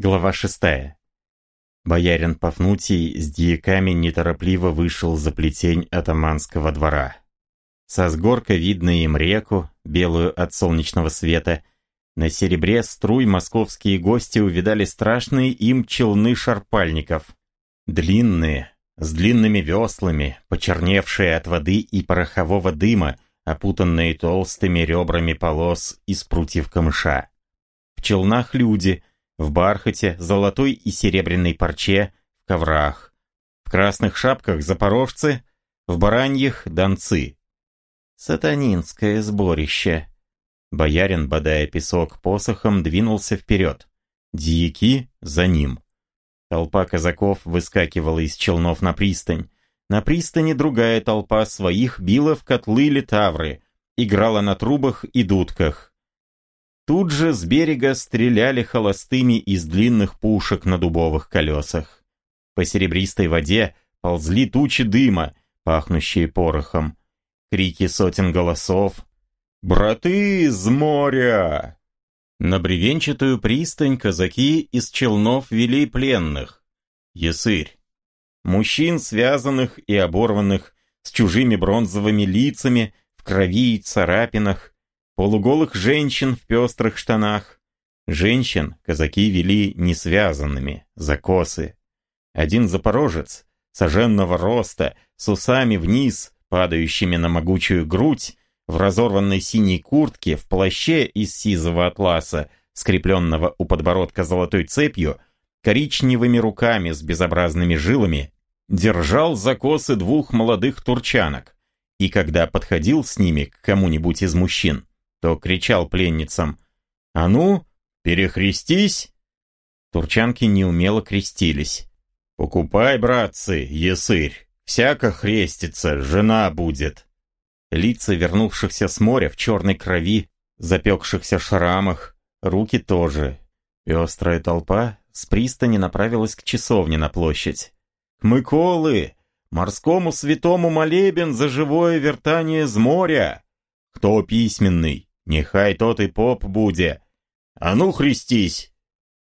Глава шестая. Боярин Пафнутий с дьяками неторопливо вышел за плетень атаманского двора. Со сгорка видно им реку, белую от солнечного света. На серебре струй московские гости увидали страшные им челны шарпальников. Длинные, с длинными веслами, почерневшие от воды и порохового дыма, опутанные толстыми ребрами полос из прутьев камыша. В челнах люди, в бархате, золотой и серебряной парче, в коврах. В красных шапках запорожцы, в бараньих донцы. Сатанинское сборище. Боярин, бодая песок посохом, двинулся вперед. Дьяки за ним. Толпа казаков выскакивала из челнов на пристань. На пристани другая толпа своих била в котлы литавры, играла на трубах и дудках. Тут же с берега стреляли холостыми из длинных пушек на дубовых колесах. По серебристой воде ползли тучи дыма, пахнущие порохом. Крики сотен голосов. «Браты с моря!» На бревенчатую пристань казаки из челнов вели пленных. Ясырь. Мужчин, связанных и оборванных, с чужими бронзовыми лицами, в крови и царапинах, полуголых женщин в пестрых штанах. Женщин казаки вели несвязанными, за косы. Один запорожец, соженного роста, с усами вниз, падающими на могучую грудь, в разорванной синей куртке, в плаще из сизого атласа, скрепленного у подбородка золотой цепью, коричневыми руками с безобразными жилами, держал за косы двух молодых турчанок, и когда подходил с ними к кому-нибудь из мужчин, то кричал пленницам «А ну, перехрестись!» Турчанки неумело крестились. «Покупай, братцы, есырь, всяко хрестится, жена будет!» Лица вернувшихся с моря в черной крови, запекшихся шрамах, руки тоже. Пестрая толпа с пристани направилась к часовне на площадь. «К Миколы! Морскому святому молебен за живое вертание с моря! Кто письменный? Нехай тот и поп буде. А ну, христись!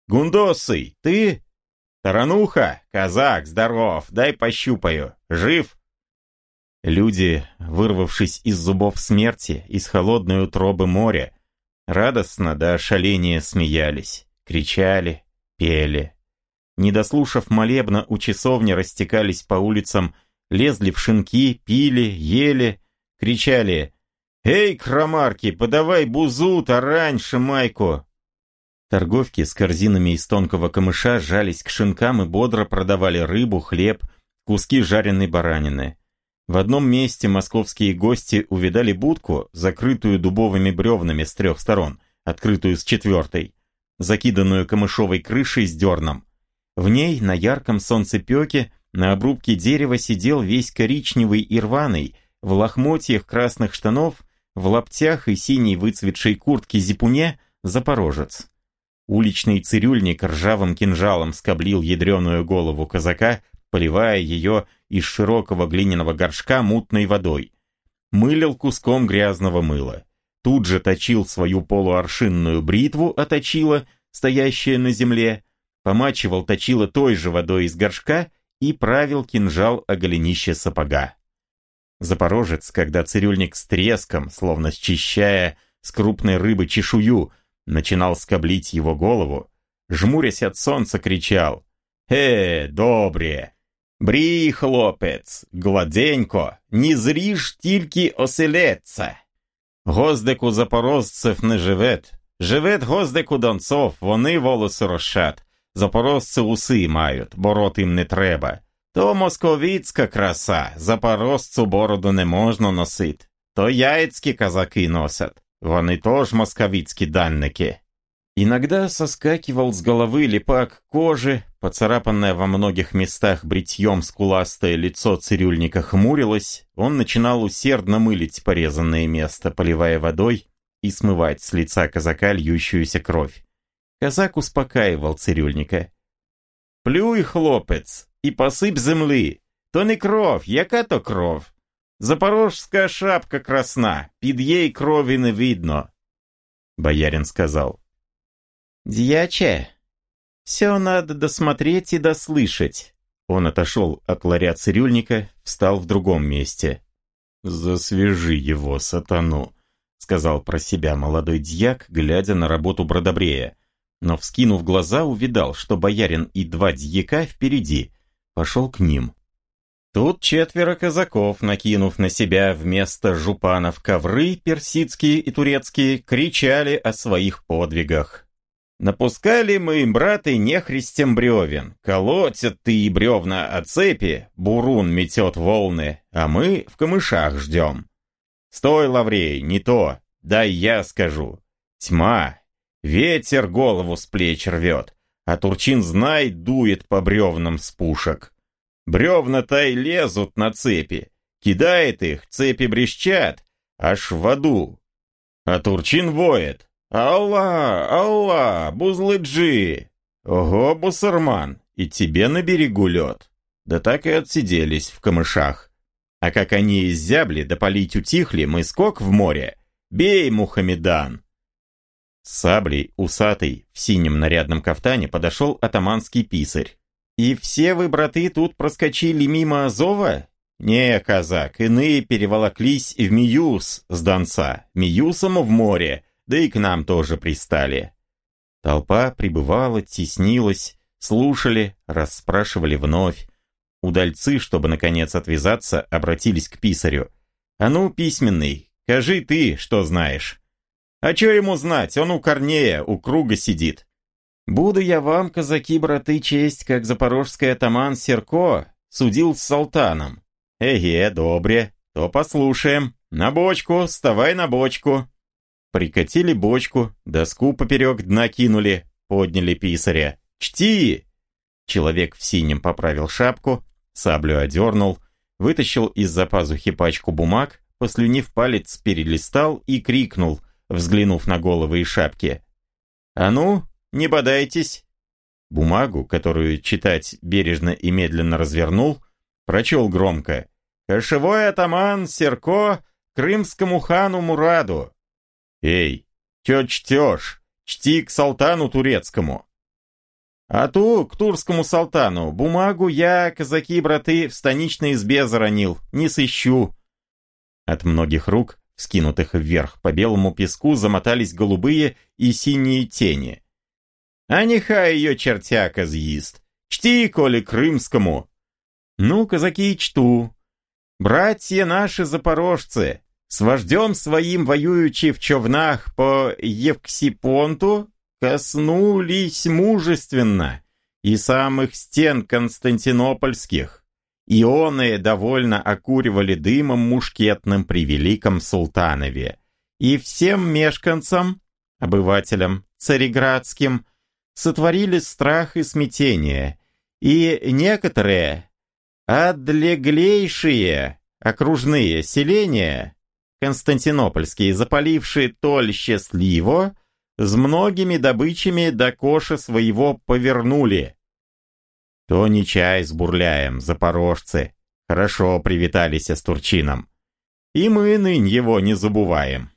Гундосый, ты? Тарануха, казак, здоров, дай пощупаю. Жив? Люди, вырвавшись из зубов смерти, из холодной утробы моря, радостно до шаления смеялись, кричали, пели. Не дослушав молебна, у часовни растекались по улицам, лезли в шинки, пили, ели, кричали «Эй, крамарки, подавай бузу-то раньше, майку!» Торговки с корзинами из тонкого камыша жались к шинкам и бодро продавали рыбу, хлеб, куски жареной баранины. В одном месте московские гости увидали будку, закрытую дубовыми бревнами с трех сторон, открытую с четвертой, закиданную камышовой крышей с дерном. В ней, на ярком солнцепеке, на обрубке дерева сидел весь коричневый и рваный, в лохмотьях красных штанов в лаптях и синей выцветшей куртке зипуне запорожец. Уличный цирюльник ржавым кинжалом скоблил ядреную голову казака, поливая ее из широкого глиняного горшка мутной водой. Мылил куском грязного мыла. Тут же точил свою полуаршинную бритву оточила, стоящая на земле, помачивал точила той же водой из горшка и правил кинжал о голенище сапога. Запорожец, когда цирюльник с треском, словно счищая с крупной рыбы чешую, начинал скоблить его голову, жмурясь от солнца, кричал «Э, добре! Брій, хлопець, гладенько, не зріж тільки оселедца! Гоздику запорожцев не живет, живет гоздику донцов, вони волоси розшат, запорожці уси мають, борот їм не треба». То московіцька краса, запорожцю бороду не можна носити. То яйцькі казаки носят, вони тоже московицкие дальники. Иногда соскакивал с головы липак кожи, поцарапанное во многих местах бритьем скуластое лицо цирюльника хмурилось, он начинал усердно мылить порезанное место, поливая водой и смывать с лица казака льющуюся кровь. Казак успокаивал цирюльника. «Плюй, хлопец, і посип земли. То не кров, яка то кров? Запорожська шапка красна, під їй крові не видно. Боярин сказал. Дьяче, Все надо досмотреть и дослышать. Он отошел от ларя цирюльника, встал в другом месте. «Засвежи его, сатану», — сказал про себя молодой дьяк, глядя на работу Бродобрея. Но, вскинув глаза, увидал, что боярин и два дьяка впереди. Пошел к ним. Тут четверо казаков, накинув на себя вместо жупанов ковры персидские и турецкие, кричали о своих подвигах. Напускали мы, браты, нехристем бревен. Колотят ты и бревна от цепи, бурун метет волны, а мы в камышах ждем. Стой, Лаврей, не то, дай я скажу. Тьма, ветер голову с плеч рвет, а Турчин, знай, дует по бревнам с пушек. Бревна-то и лезут на цепи, кидает их, цепи брещат, аж в аду. А Турчин воет, «Алла, Алла, бузлыджи! Ого, бусарман, и тебе на берегу лед!» Да так и отсиделись в камышах. А как они иззябли да полить утихли, мы скок в море. Бей, Мухаммедан! С саблей, усатый, в синем нарядном кафтане подошел атаманский писарь. «И все вы, браты, тут проскочили мимо Азова?» «Не, казак, иные переволоклись в Миюс с Донца, Миюсом в море, да и к нам тоже пристали. Толпа прибывала, теснилась, слушали, расспрашивали вновь. Удальцы, чтобы наконец отвязаться, обратились к писарю. «А ну, письменный, скажи ты, что знаешь». «А чё ему знать, он у Корнея, у круга сидит». «Буду я вам, казаки-браты, честь, как запорожский атаман Серко судил с султаном». «Эге, добре, то послушаем. На бочку, вставай на бочку». Прикатили бочку, доску поперек дна кинули, подняли писаря. «Чти!» Человек в синем поправил шапку, саблю одернул, вытащил из-за пазухи пачку бумаг, послюнив палец, перелистал и крикнул, взглянув на головы и шапки. «А ну, не бодайтесь!» Бумагу, которую читать бережно и медленно развернул, прочел громко. «Кошевой атаман Серко крымскому хану Мураду!» «Эй, чё чтёшь? Чти к салтану турецкому!» «А ту, к турскому салтану, бумагу я, казаки-браты, в станичной избе заронил, не сыщу!» От многих рук, скинутых вверх по белому песку, замотались голубые и синие тени. «А нехай ее чертяка з'їст! Чти, коли крымскому!» «Ну, казаки, чту!» «Братья наши запорожцы, с вождем своим воюючи в човнах по Евксипонту, коснулись мужественно и самых стен константинопольских. Ионы довольно окуривали дымом мушкетным при великом султанове. И всем мешканцам, обывателям цареградским, сотворили страх и смятение, и некоторые отлеглейшие окружные селения Константинопольские, запалившие толь счастливо, с многими добычами до коша своего повернули. То не чай с бурляем, запорожцы, хорошо привитались с Турчином. И мы нынь его не забываем.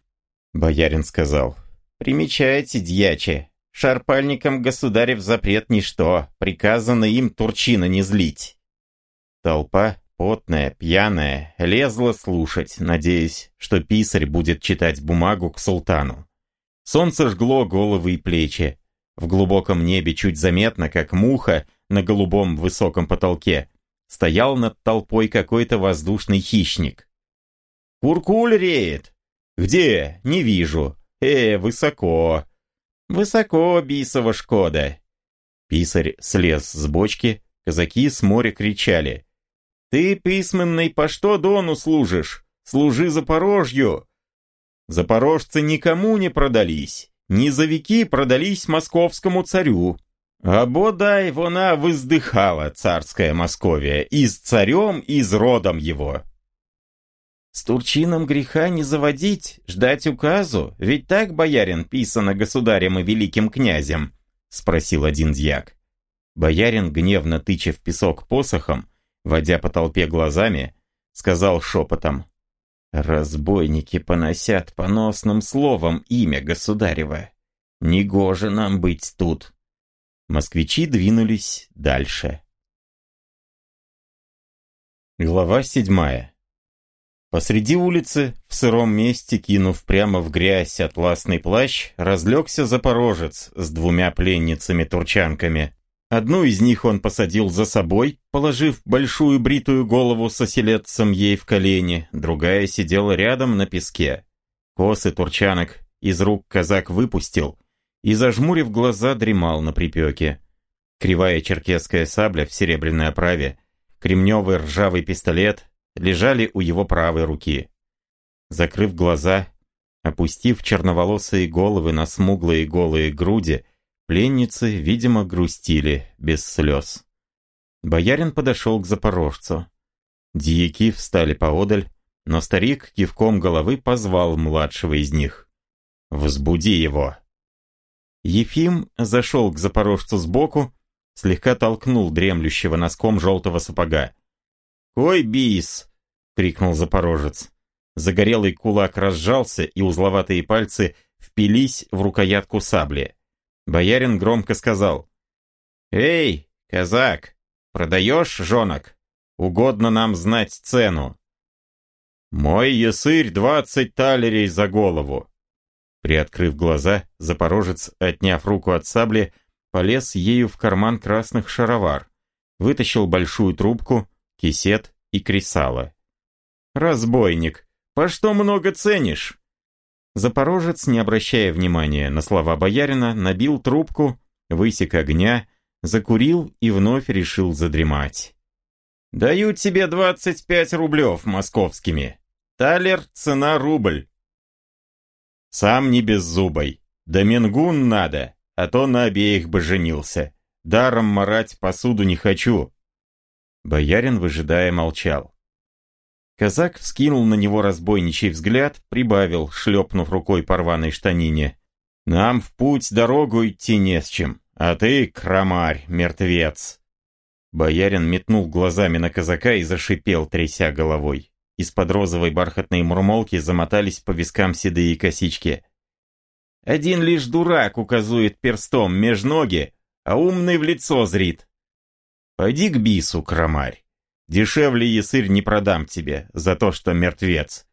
Боярин сказал, примечайте, дьяче, шарпальникам государев запрет ничто, приказано им Турчина не злить. Толпа потная, пьяная, лезла слушать, надеясь, что писарь будет читать бумагу к султану. Солнце жгло головы и плечи. В глубоком небе чуть заметно, как муха на голубом высоком потолке, стоял над толпой какой-то воздушный хищник. «Куркуль реет!» «Где? Не вижу!» «Э, высоко!» «Высоко, бисова шкода!» Писарь слез с бочки, казаки с моря кричали – ты, письменный, по что Дону служишь? Служи Запорожью!» Запорожцы никому не продались, низовики продались московскому царю. А бодай вона воздыхала, царская Московия, и с царем, и с родом его. С Турчином греха не заводить, ждать указу, ведь так, боярин, писано государем и великим князем, спросил один дьяк. Боярин, гневно тыча в песок посохом, водя по толпе глазами, сказал шепотом. «Разбойники поносят поносным словом имя государева. Негоже нам быть тут». Москвичи двинулись дальше. Глава седьмая. Посреди улицы, в сыром месте, кинув прямо в грязь атласный плащ, разлегся запорожец с двумя пленницами-турчанками. Одну из них он посадил за собой, положив большую бритую голову с оселедцем ей в колени, другая сидела рядом на песке. Косы турчанок из рук казак выпустил и, зажмурив глаза, дремал на припеке. Кривая черкесская сабля в серебряной оправе, кремневый ржавый пистолет лежали у его правой руки. Закрыв глаза, опустив черноволосые головы на смуглые голые груди, Пленницы, видимо, грустили без слез. Боярин подошел к запорожцу. Дьяки встали поодаль, но старик кивком головы позвал младшего из них. «Взбуди его!» Ефим зашел к запорожцу сбоку, слегка толкнул дремлющего носком желтого сапога. «Кой бис!» — крикнул запорожец. Загорелый кулак разжался, и узловатые пальцы впились в рукоятку сабли. Боярин громко сказал. «Эй, казак, продаешь жонок? Угодно нам знать цену». «Мой ясырь двадцать талерей за голову». Приоткрыв глаза, запорожец, отняв руку от сабли, полез ею в карман красных шаровар, вытащил большую трубку, кисет и кресало. «Разбойник, по что много ценишь?» Запорожец, не обращая внимания на слова боярина, набил трубку, высек огня, закурил и вновь решил задремать. «Даю тебе двадцать пять рублев московскими. Талер — цена рубль». «Сам не беззубой. Да мингун надо, а то на обеих бы женился. Даром марать посуду не хочу». Боярин, выжидая, молчал. Казак вскинул на него разбойничий взгляд, прибавил, шлепнув рукой по рваной штанине. «Нам в путь дорогу идти не с чем, а ты, крамарь, мертвец!» Боярин метнул глазами на казака и зашипел, тряся головой. Из-под розовой бархатной мурмолки замотались по вискам седые косички. «Один лишь дурак указует перстом меж ноги, а умный в лицо зрит. Пойди к бису, крамарь. Дешевле ясырь не продам тебе за то, что мертвец.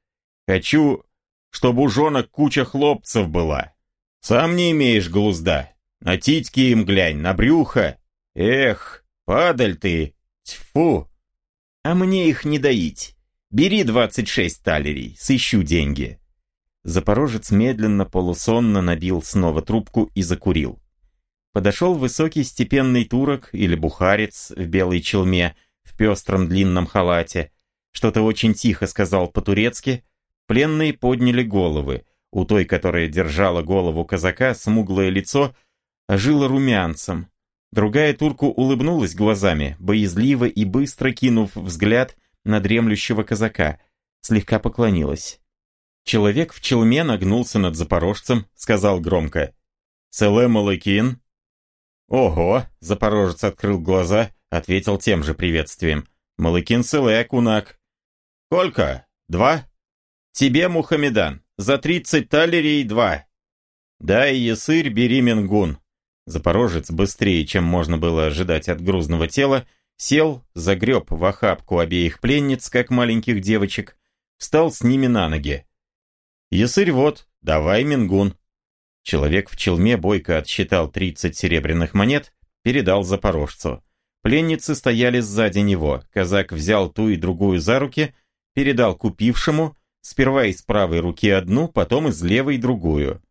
Хочу, чтобы у жонок куча хлопцев была. Сам не имеешь глузда. На титьки им глянь, на брюхо. Эх, падаль ты, тьфу. А мне их не доить. Бери двадцать шесть талерей, сыщу деньги. Запорожец медленно, полусонно набил снова трубку и закурил. Подошел высокий степенный турок или бухарец в белой челме, в пестром длинном халате, что-то очень тихо сказал по-турецки, пленные подняли головы. У той, которая держала голову казака, смуглое лицо ожило румянцем. Другая турку улыбнулась глазами, боязливо и быстро кинув взгляд на дремлющего казака, слегка поклонилась. Человек в челме нагнулся над запорожцем, сказал громко «Целе Малыкин?» «Ого!» — запорожец открыл глаза ответил тем же приветствием. «Малыкин Сылэ, кунак». «Сколько? Два?» «Тебе, Мухамедан, за тридцать талерей два». «Дай, ясырь, бери мингун». Запорожец, быстрее, чем можно было ожидать от грузного тела, сел, загреб в охапку обеих пленниц, как маленьких девочек, встал с ними на ноги. «Ясырь вот, давай мингун». Человек в челме бойко отсчитал тридцать серебряных монет, передал запорожцу. Пленницы стояли сзади него. Казак взял ту и другую за руки, передал купившему, сперва из правой руки одну, потом из левой другую.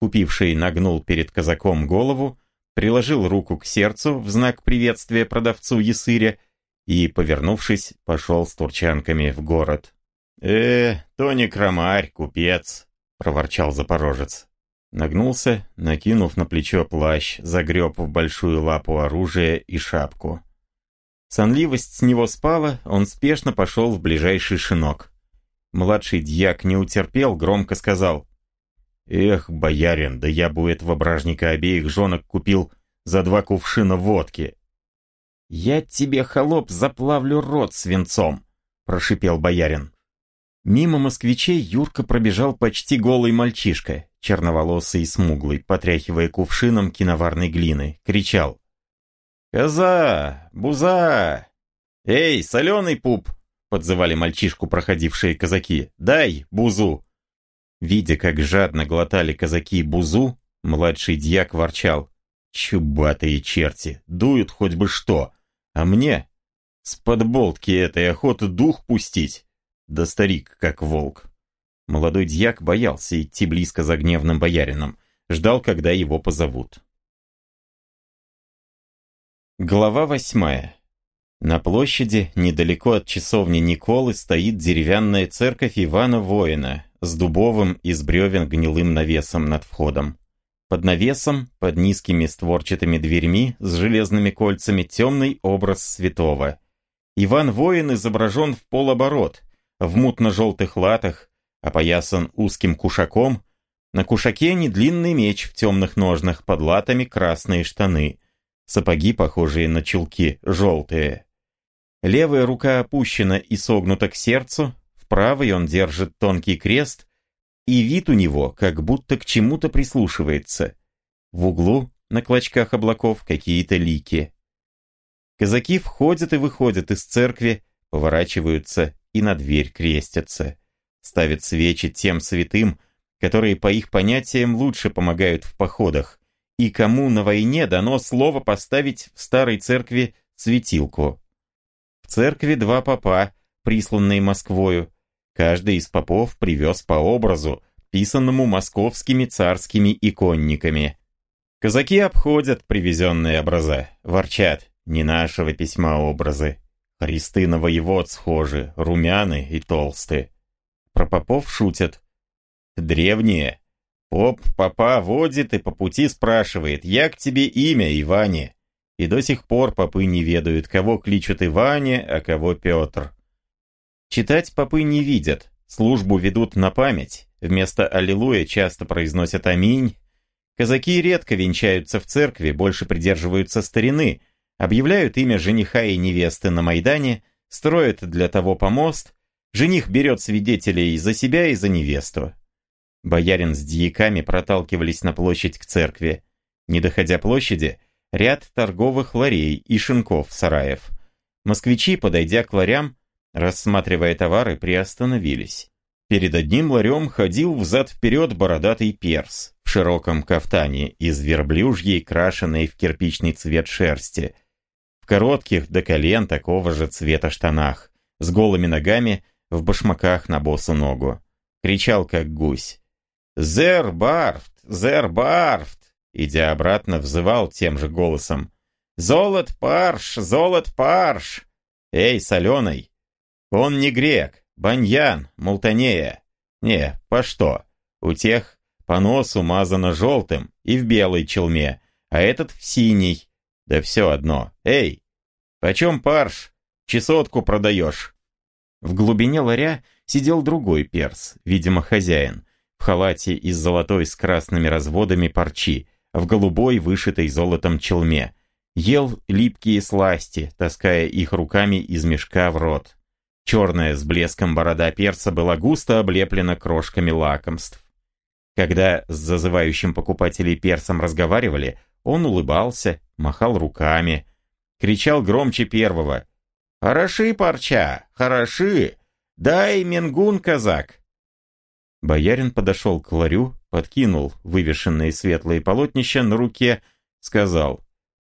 Купивший нагнул перед казаком голову, приложил руку к сердцу в знак приветствия продавцу Ясыря и, повернувшись, пошел с турчанками в город. «Э, то не крамарь, купец», — проворчал запорожец. Нагнулся, накинув на плечо плащ, загреб в большую лапу оружие и шапку. Сонливость с него спала, он спешно пошел в ближайший шинок. Младший дьяк не утерпел, громко сказал. «Эх, боярин, да я бы у этого бражника обеих женок купил за два кувшина водки». «Я тебе, холоп, заплавлю рот свинцом», — прошипел боярин. Мимо москвичей Юрка пробежал почти голый мальчишка, черноволосый и смуглый, потряхивая кувшином киноварной глины, кричал. «Коза! Буза! Эй, соленый пуп!» подзывали мальчишку проходившие казаки. «Дай бузу!» Видя, как жадно глотали казаки бузу, младший дьяк ворчал. «Чубатые черти! Дуют хоть бы что! А мне с подболтки этой охоты дух пустить!» Да старик, как волк. Молодой дьяк боялся идти близко за гневным боярином, ждал, когда его позовут. Глава восьмая. На площади, недалеко от часовни Николы, стоит деревянная церковь Ивана Воина с дубовым из бревен гнилым навесом над входом. Под навесом, под низкими створчатыми дверьми с железными кольцами темный образ святого. Иван Воин изображен в полоборот, в мутно-желтых латах, опоясан узким кушаком, на кушаке недлинный меч в темных ножнах, под латами красные штаны, сапоги, похожие на чулки, желтые. Левая рука опущена и согнута к сердцу, в правой он держит тонкий крест, и вид у него как будто к чему-то прислушивается. В углу, на клочках облаков, какие-то лики. Казаки входят и выходят из церкви, поворачиваются и на дверь крестятся. Ставят свечи тем святым, которые по их понятиям лучше помогают в походах, и кому на войне дано слово поставить в старой церкви светилку. В церкви два попа, присланные Москвою. Каждый из попов привез по образу, писанному московскими царскими иконниками. Казаки обходят привезенные образа, ворчат, не нашего письма образы. Христы на воевод схожи, румяны и толстые. Про попов шутят. Древние. Поп попа водит и по пути спрашивает, як тебе имя, Иване? И до сих пор попы не ведают, кого кличут Иване, а кого Петр. Читать попы не видят, службу ведут на память, вместо «Аллилуйя» часто произносят «Аминь». Казаки редко венчаются в церкви, больше придерживаются старины, объявляют имя жениха и невесты на Майдане, строят для того помост, жених берет свидетелей за себя и за невесту. Боярин с дьяками проталкивались на площадь к церкви. Не доходя площади, ряд торговых ларей и шинков сараев. Москвичи, подойдя к ларям, рассматривая товары, приостановились. Перед одним ларем ходил взад-вперед бородатый перс в широком кафтане из верблюжьей, крашенной в кирпичный цвет шерсти, коротких до колен такого же цвета штанах, с голыми ногами, в башмаках на босу ногу. Кричал, как гусь. «Зер Барфт! Зер Барфт!» Идя обратно, взывал тем же голосом. «Золот парш! Золот парш!» «Эй, соленый! Он не грек, баньян, мултанея. Не, по что? У тех по носу мазано желтым и в белой челме, а этот в синий. Да все одно. Эй, почем парш? Чесотку продаешь?» В глубине ларя сидел другой перс, видимо, хозяин, в халате из золотой с красными разводами парчи, в голубой, вышитой золотом челме. Ел липкие сласти, таская их руками из мешка в рот. Черная с блеском борода перса была густо облеплена крошками лакомств. Когда с зазывающим покупателей персом разговаривали, он улыбался, махал руками, кричал громче первого. «Хороши, парча, хороши! Дай менгун, казак!» Боярин подошел к ларю, подкинул вывешенные светлые полотнища на руке, сказал.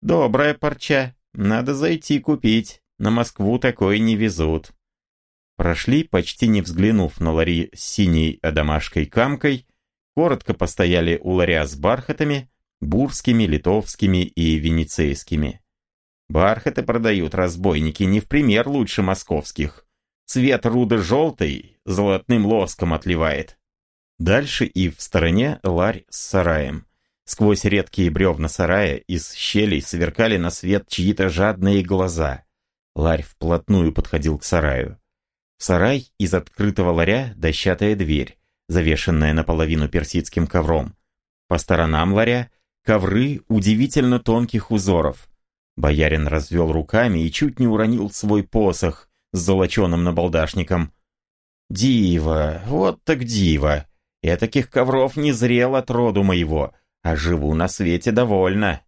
«Добрая парча, надо зайти купить, на Москву такое не везут». Прошли, почти не взглянув на лари с синей адамашкой камкой, коротко постояли у ларя с бархатами, бурскими, литовскими и венецейскими. Бархаты продают разбойники не в пример лучше московских. Цвет руды желтый, золотным лоском отливает. Дальше и в стороне ларь с сараем. Сквозь редкие бревна сарая из щелей сверкали на свет чьи-то жадные глаза. Ларь вплотную подходил к сараю. В сарай из открытого ларя дощатая дверь, завешенная наполовину персидским ковром. По сторонам ларя ковры удивительно тонких узоров. Боярин развел руками и чуть не уронил свой посох с золоченым набалдашником. Дива, вот так дива. Я таких ковров не зрел от роду моего, а живу на свете довольно.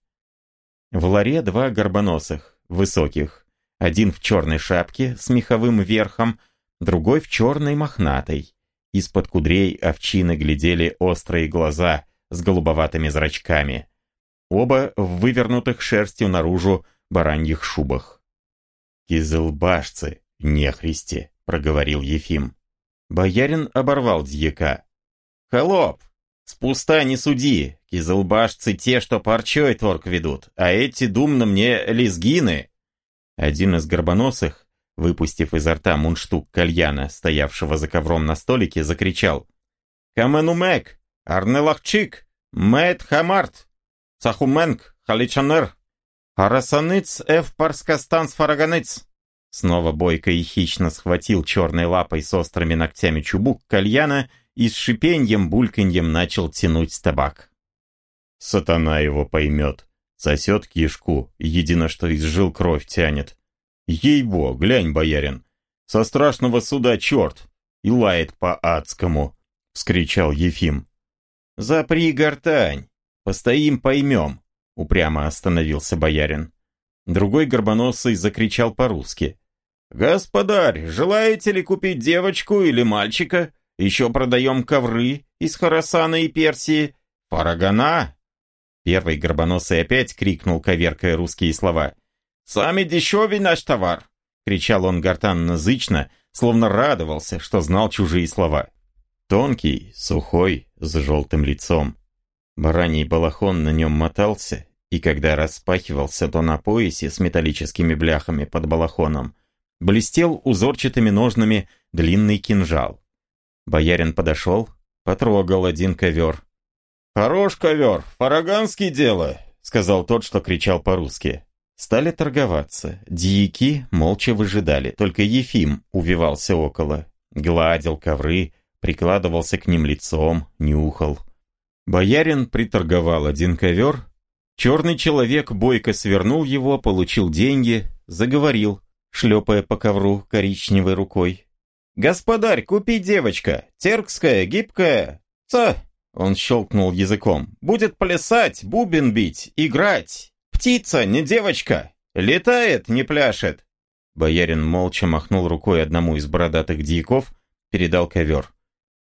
В ларе два горбоносых, высоких. Один в черной шапке с меховым верхом, другой в черной мохнатой. Из-под кудрей овчины глядели острые глаза с голубоватыми зрачками. Оба в вывернутых шерстью наружу бараньих шубах. «Кизылбашцы, нехристи», — проговорил Ефим. Боярин оборвал дьяка. «Холоп, с пуста не суди, кизылбашцы те, что парчой торг ведут, а эти, думно мне, лезгины». Один из горбоносых, выпустив изо рта мундштук кальяна, стоявшего за ковром на столике, закричал «Каменумек, арнелахчик, мэт хамарт, цахуменк, халичанер, арасаныц эф фараганыц». Снова бойко и хищно схватил черной лапой с острыми ногтями чубук кальяна и с шипеньем, бульканьем начал тянуть табак. Сатана его поймет. Сосет кишку, едино что из жил кровь тянет. Ей-бо, глянь, боярин, со страшного суда черт, и лает по-адскому, — вскричал Ефим. «Запри гортань, постоим поймем», — упрямо остановился боярин. Другой горбоносый закричал по-русски. «Господарь, желаете ли купить девочку или мальчика? Еще продаем ковры из Харасана и Персии. Парагана!» Первый горбоносый опять крикнул, коверкая русские слова. «Сами дешевый наш товар!» Кричал он гортанно-зычно, словно радовался, что знал чужие слова. Тонкий, сухой, с желтым лицом. Бараний балахон на нем мотался, и когда распахивался, то на поясе с металлическими бляхами под балахоном блестел узорчатыми ножнами длинный кинжал. Боярин подошел, потрогал один ковер. «Хорош ковер, фараганский дело», — сказал тот, что кричал по-русски. Стали торговаться. Дьяки молча выжидали, только Ефим увивался около. Гладил ковры, прикладывался к ним лицом, нюхал. Боярин приторговал один ковер. Черный человек бойко свернул его, получил деньги, заговорил шлепая по ковру коричневой рукой. «Господарь, купи девочка, теркская, гибкая, ца!» Он щелкнул языком. «Будет плясать, бубен бить, играть. Птица, не девочка. Летает, не пляшет». Боярин молча махнул рукой одному из бородатых дьяков, передал ковер.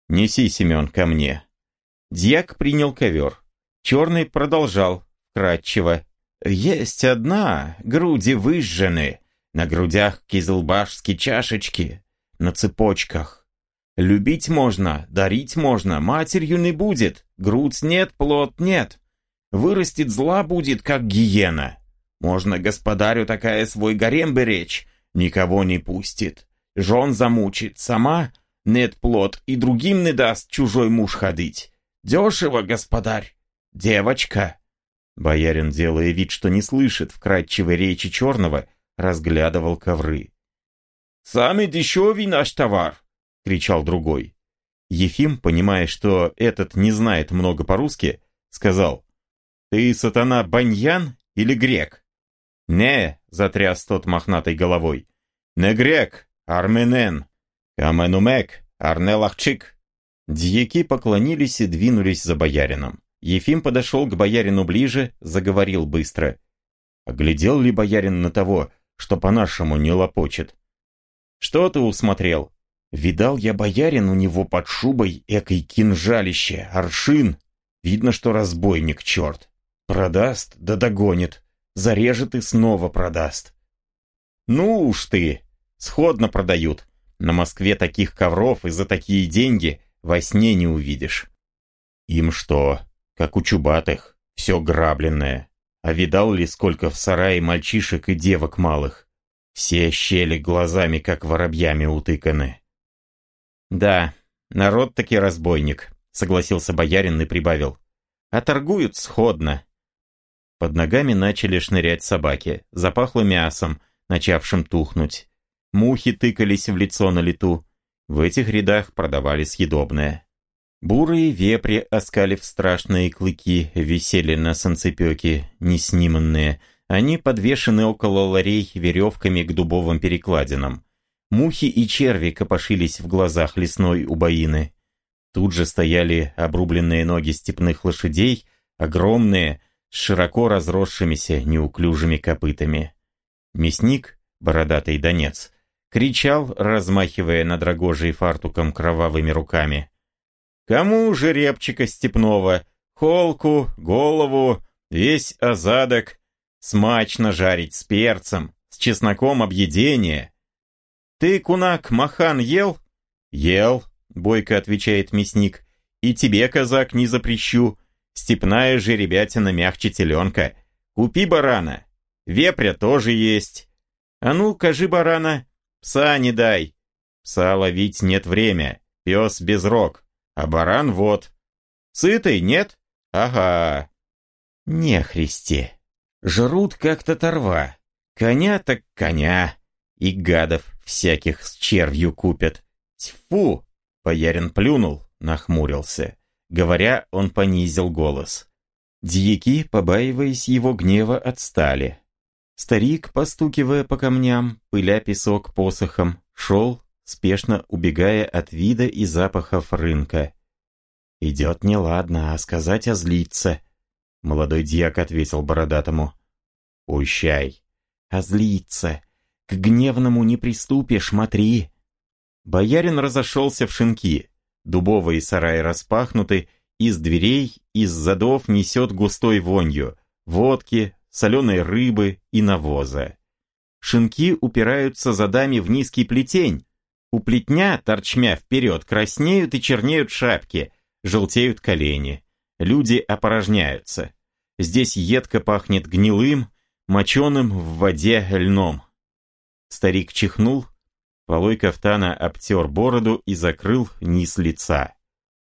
«Неси, Семен, ко мне». Дьяк принял ковер. Черный продолжал, кратчево. «Есть одна, груди выжжены, на грудях кизылбашские чашечки, на цепочках. Любить можно, дарить можно, матерью не будет, грудь нет, плод нет. Вырастет зла будет, как гиена. Можно господарю такая свой гарем беречь, никого не пустит. Жен замучит, сама нет плод и другим не даст чужой муж ходить. Дешево, господарь, девочка. Боярин, делая вид, что не слышит вкрадчивой речи черного, разглядывал ковры. «Самый дешевый наш товар!» — кричал другой. Ефим, понимая, что этот не знает много по-русски, сказал, «Ты, сатана, баньян или грек?» «Не», — затряс тот мохнатой головой, «не грек, арменен, каменумек, арнелахчик». Дьяки поклонились и двинулись за боярином. Ефим подошел к боярину ближе, заговорил быстро. Оглядел ли боярин на того, что по-нашему не лопочет. Что ты усмотрел? Видал я боярин у него под шубой экой кинжалище, аршин. Видно, что разбойник черт. Продаст, да догонит. Зарежет и снова продаст. Ну уж ты, сходно продают. На Москве таких ковров и за такие деньги во сне не увидишь. Им что, как у чубатых, все грабленное. А видал ли, сколько в сарае мальчишек и девок малых? Все щели глазами, как воробьями утыканы. Да, народ таки разбойник, согласился боярин и прибавил. А торгуют сходно. Под ногами начали шнырять собаки, запахло мясом, начавшим тухнуть. Мухи тыкались в лицо на лету. В этих рядах продавали съедобное. Бурые вепри, оскалив страшные клыки, висели на санцепёке, несниманные. Они подвешены около ларей веревками к дубовым перекладинам. Мухи и черви копошились в глазах лесной убоины. Тут же стояли обрубленные ноги степных лошадей, огромные, с широко разросшимися неуклюжими копытами. Мясник, бородатый донец, кричал, размахивая над рогожей фартуком кровавыми руками. «Кому жеребчика степного? Холку, голову, весь озадок, смачно жарить с перцем, с чесноком объедение. Ты, кунак, махан ел?» «Ел», — бойко отвечает мясник, «и тебе, казак, не запрещу. Степная же ребятина мягче теленка. Купи барана. Вепря тоже есть. А ну, кажи барана. Пса не дай. Пса ловить нет время. Пес без рог. А баран вот. Сытый, нет? Ага. Не христи. Жрут как-то торва. Коня так коня. И гадов всяких с червью купят. Тьфу! Боярин плюнул, нахмурился. Говоря, он понизил голос. Дьяки, побаиваясь его гнева, отстали. Старик, постукивая по камням, пыля песок посохом, шел, спешно убегая от вида и запахов рынка. «Идет неладно, а сказать озлиться», — молодой дьяк ответил бородатому. «Пущай, озлиться, к гневному не приступишь, смотри». Боярин разошелся в шинки. Дубовые сараи распахнуты, из дверей, из задов несет густой вонью, водки, соленой рыбы и навоза. Шинки упираются задами в низкий плетень. У плетня, торчмя вперед, краснеют и чернеют шапки, желтеют колени. Люди опорожняются. Здесь едко пахнет гнилым, моченым в воде льном. Старик чихнул, Полой кафтана обтер бороду и закрыл низ лица.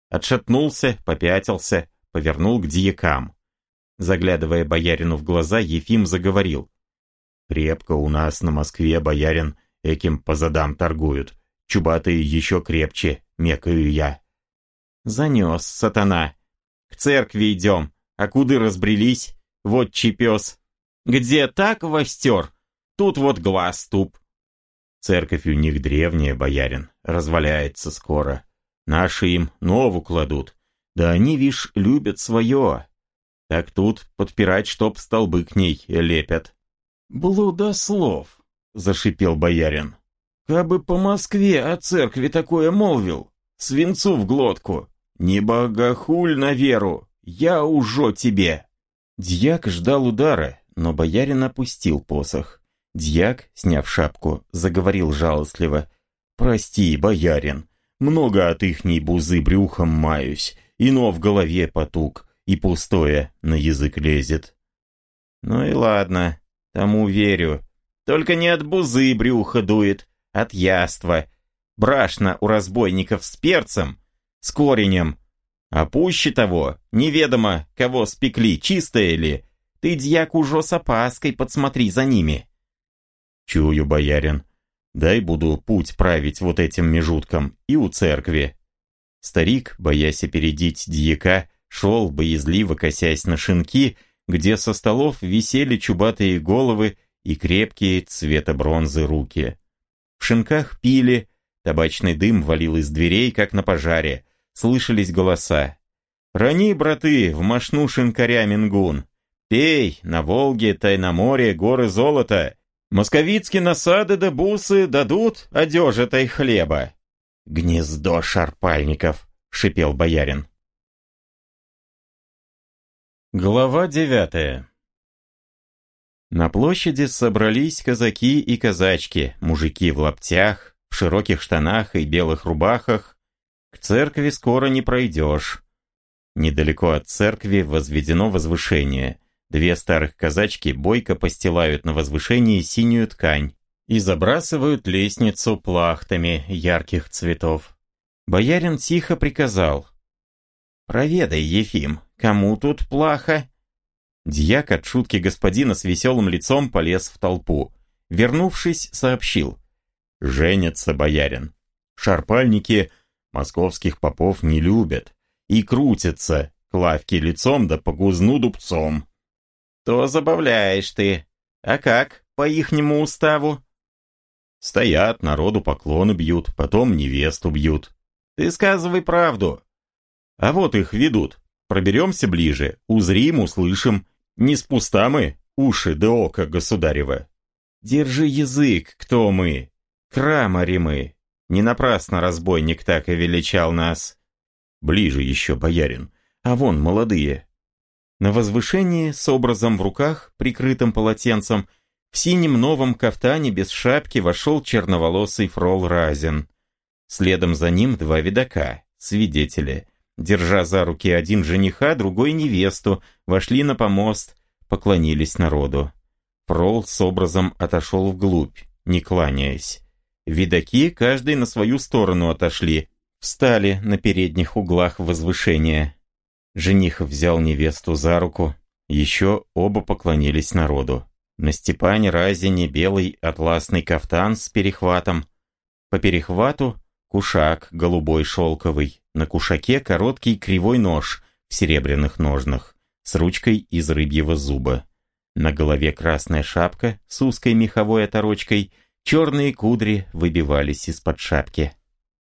Отшатнулся, попятился, повернул к дьякам. Заглядывая боярину в глаза, Ефим заговорил. «Крепко у нас на Москве, боярин, эким по задам торгуют. Чубатые еще крепче, мекаю я». «Занес, сатана. К церкви идем, а куды разбрелись? Вот чепес. Где так востер? Тут вот глаз туп. Церковь у них древняя, боярин, разваляется скоро. Наши им нову кладут. Да они, вишь, любят свое. Так тут подпирать, чтоб столбы к ней лепят. «Блудослов!» — зашипел боярин. «Кабы по Москве о церкви такое молвил, свинцу в глотку. Не богохуль на веру, я уже тебе!» Дьяк ждал удара, но боярин опустил посох. Дьяк, сняв шапку, заговорил жалостливо. «Прости, боярин, много от ихней бузы брюхом маюсь, ино в голове потуг, и пустое на язык лезет». «Ну и ладно, тому верю. Только не от бузы брюха дует, от яства. Брашно у разбойников с перцем, с коренем. А пуще того, неведомо, кого спекли, чистое ли. Ты, дьяк, уже с опаской подсмотри за ними». Чую, боярин. Дай буду путь править вот этим межутком и у церкви. Старик, боясь опередить дьяка, шел, боязливо косясь на шинки, где со столов висели чубатые головы и крепкие цвета бронзы руки. В шинках пили, табачный дым валил из дверей, как на пожаре, слышались голоса. «Рони, браты, в мошну шинкаря Мингун! Пей, на Волге, Тайноморе, горы золота! Московицкие насады да бусы дадут одежетой хлеба. Гнездо шарпальников, шипел боярин. Глава девятая На площади собрались казаки и казачки, мужики в лаптях, в широких штанах и белых рубахах. К церкви скоро не пройдешь. Недалеко от церкви возведено возвышение. Две старых казачки бойко постилают на возвышении синюю ткань и забрасывают лестницу плахтами ярких цветов. Боярин тихо приказал. «Проведай, Ефим, кому тут плохо?» Дьяк от шутки господина с веселым лицом полез в толпу. Вернувшись, сообщил. «Женятся, боярин. Шарпальники московских попов не любят и крутятся к лавке лицом да по гузну дубцом то забавляешь ты. А как, по ихнему уставу?» Стоят, народу поклоны бьют, потом невесту бьют. Ты сказывай правду. А вот их ведут. Проберемся ближе, узрим, услышим. Не спуста мы, уши да око государева. Держи язык, кто мы. Крамари мы. Не напрасно разбойник так и величал нас. Ближе еще, боярин. А вон молодые. На возвышении с образом в руках, прикрытым полотенцем, в синем новом кафтане без шапки вошел черноволосый фрол Разин. Следом за ним два видака, свидетели. Держа за руки один жениха, другой невесту, вошли на помост, поклонились народу. Фрол с образом отошел вглубь, не кланяясь. Видаки каждый на свою сторону отошли, встали на передних углах возвышения. Жених взял невесту за руку, еще оба поклонились народу. На Степане Разине белый атласный кафтан с перехватом. По перехвату кушак голубой шелковый. На кушаке короткий кривой нож в серебряных ножнах с ручкой из рыбьего зуба. На голове красная шапка с узкой меховой оторочкой, черные кудри выбивались из-под шапки.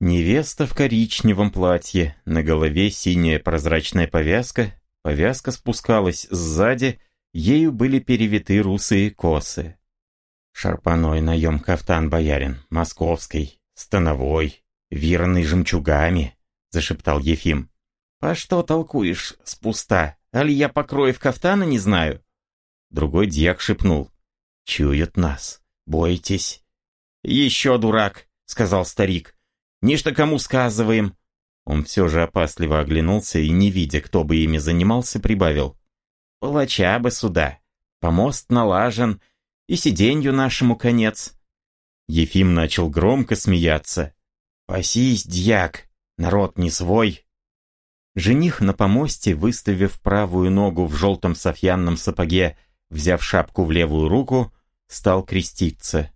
Невеста в коричневом платье, на голове синяя прозрачная повязка, повязка спускалась сзади, Ею были перевиты русые косы. Шарпаной наем кафтан боярин, московский, становой, виранный жемчугами, зашептал Ефим. «А что толкуешь с пуста? Али я покроев кафтана не знаю?» Другой дьяк шепнул. «Чуют нас. Бойтесь». «Еще дурак», — сказал старик. «Ничто кому сказываем». Он все же опасливо оглянулся и, не видя, кто бы ими занимался, прибавил. Палача бы сюда. Помост налажен, и сиденью нашему конец. Ефим начал громко смеяться. «Пасись, дьяк, народ не свой!» Жених на помосте, выставив правую ногу в желтом софьянном сапоге, взяв шапку в левую руку, стал креститься.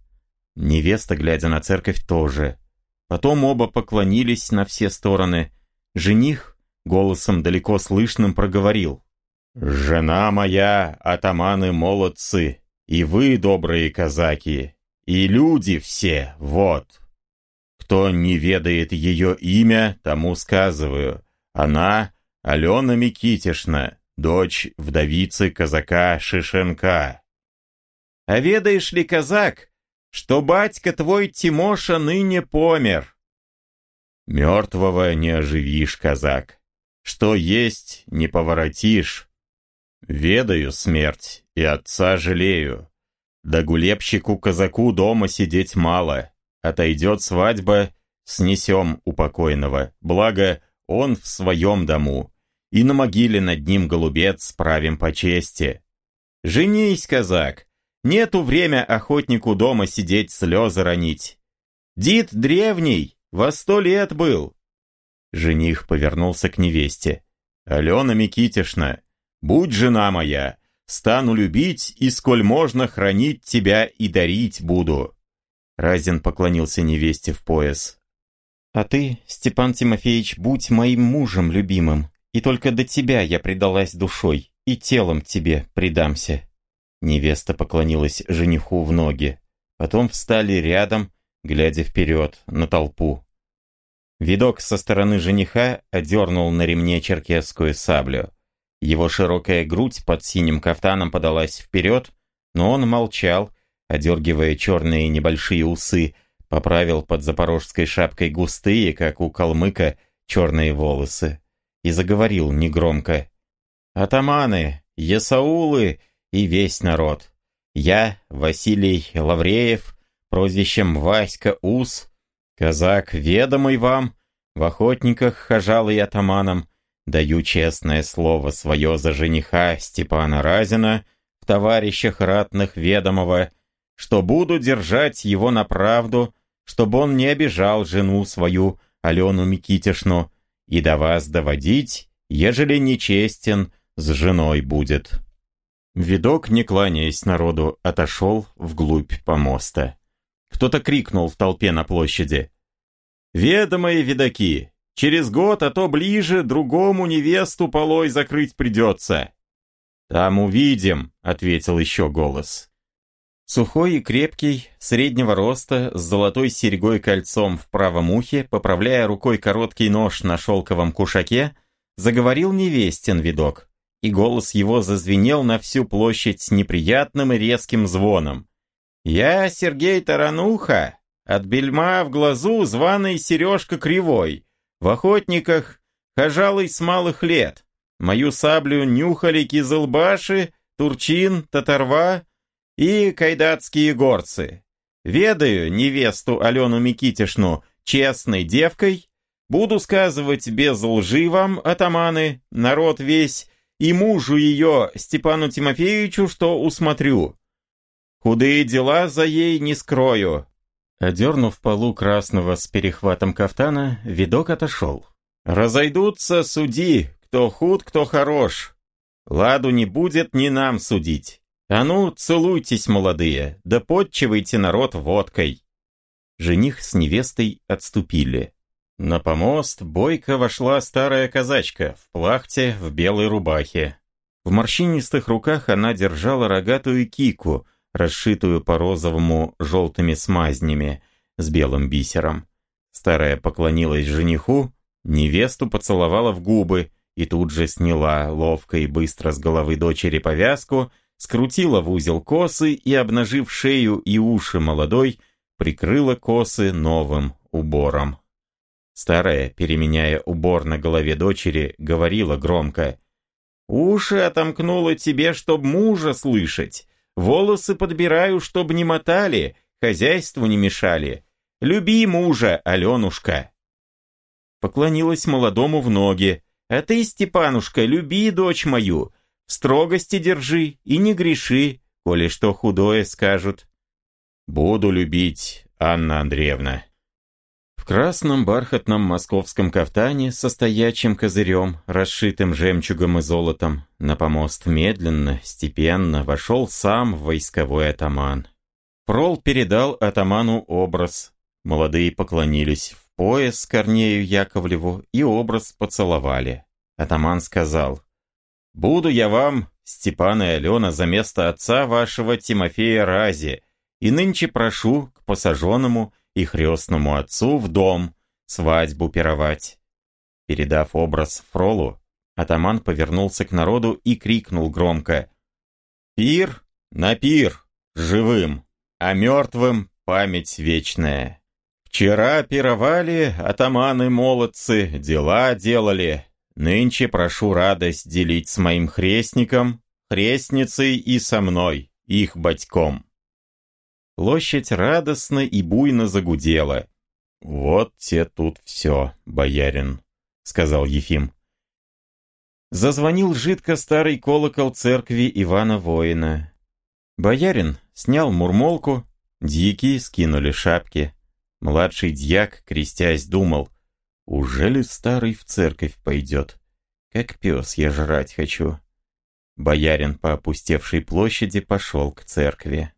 Невеста, глядя на церковь, тоже. Потом оба поклонились на все стороны. Жених голосом далеко слышным проговорил. «Жена моя, атаманы-молодцы, и вы, добрые казаки, и люди все, вот. Кто не ведает ее имя, тому сказываю. Она Алена Микитишна, дочь вдовицы казака Шишенка. А ведаешь ли, казак, что батька твой Тимоша ныне помер? Мертвого не оживишь, казак. Что есть, не поворотишь. Ведаю смерть и отца жалею. Да гулебщику-казаку дома сидеть мало. Отойдет свадьба, снесем упокойного. Благо, он в своем дому. И на могиле над ним голубец справим по чести. Женись, казак. Нету время охотнику дома сидеть слезы ронить. Дид древний, во сто лет был. Жених повернулся к невесте. Алена Микитишна, Будь жена моя, стану любить, и сколь можно хранить тебя и дарить буду». Разин поклонился невесте в пояс. «А ты, Степан Тимофеевич, будь моим мужем любимым, и только до тебя я предалась душой, и телом тебе предамся». Невеста поклонилась жениху в ноги. Потом встали рядом, глядя вперед, на толпу. Видок со стороны жениха одернул на ремне черкесскую саблю. Его широкая грудь под синим кафтаном подалась вперед, но он молчал, одергивая черные небольшие усы, поправил под запорожской шапкой густые, как у калмыка, черные волосы, и заговорил негромко. «Атаманы, Есаулы и весь народ. Я, Василий Лавреев, прозвищем Васька Ус, казак ведомый вам, в охотниках хожал и атаманом, Даю честное слово свое за жениха Степана Разина в товарищах ратных ведомого, что буду держать его на правду, чтобы он не обижал жену свою, Алену Микитишну, и до вас доводить, ежели нечестен, с женой будет». Видок, не кланяясь народу, отошел вглубь помоста. Кто-то крикнул в толпе на площади. «Ведомые видаки, Через год, а то ближе, другому невесту полой закрыть придется». «Там увидим», — ответил еще голос. Сухой и крепкий, среднего роста, с золотой серьгой-кольцом в правом ухе, поправляя рукой короткий нож на шелковом кушаке, заговорил невестен видок, и голос его зазвенел на всю площадь с неприятным и резким звоном. «Я Сергей Тарануха, от бельма в глазу званый Сережка Кривой, в охотниках, хожалый с малых лет. Мою саблю нюхали кизылбаши, турчин, татарва и кайдатские горцы. Ведаю невесту Алену Микитишну честной девкой, буду сказывать без лжи вам, атаманы, народ весь, и мужу ее, Степану Тимофеевичу, что усмотрю. Худые дела за ей не скрою». Одернув полу красного с перехватом кафтана, видок отошел. «Разойдутся суди, кто худ, кто хорош. Ладу не будет ни нам судить. А ну, целуйтесь, молодые, да подчивайте народ водкой». Жених с невестой отступили. На помост бойко вошла старая казачка в плахте, в белой рубахе. В морщинистых руках она держала рогатую кику, расшитую по розовому желтыми смазнями с белым бисером. Старая поклонилась жениху, невесту поцеловала в губы и тут же сняла ловко и быстро с головы дочери повязку, скрутила в узел косы и, обнажив шею и уши молодой, прикрыла косы новым убором. Старая, переменяя убор на голове дочери, говорила громко. «Уши отомкнула тебе, чтоб мужа слышать. Волосы подбираю, чтоб не мотали, хозяйству не мешали. Люби мужа, Аленушка!» Поклонилась молодому в ноги. «А ты, Степанушка, люби дочь мою, строгости держи и не греши, коли что худое скажут». «Буду любить, Анна Андреевна», красном бархатном московском кафтане со стоячим козырем, расшитым жемчугом и золотом, на помост медленно, степенно вошел сам войсковой атаман. Прол передал атаману образ. Молодые поклонились в пояс Корнею Яковлеву и образ поцеловали. Атаман сказал, «Буду я вам, Степан и Алена, за место отца вашего Тимофея Рази, и нынче прошу к посаженному и хрестному отцу в дом свадьбу пировать. Передав образ Фролу, атаман повернулся к народу и крикнул громко «Пир на пир, живым, а мертвым память вечная. Вчера пировали атаманы-молодцы, дела делали, нынче прошу радость делить с моим хрестником, хрестницей и со мной, их батьком». Площадь радостно и буйно загудела. «Вот те тут все, боярин», — сказал Ефим. Зазвонил жидко старый колокол церкви Ивана Воина. Боярин снял мурмолку, дьяки скинули шапки. Младший дьяк, крестясь, думал, «Уже ли старый в церковь пойдет? Как пес я жрать хочу». Боярин по опустевшей площади пошел к церкви.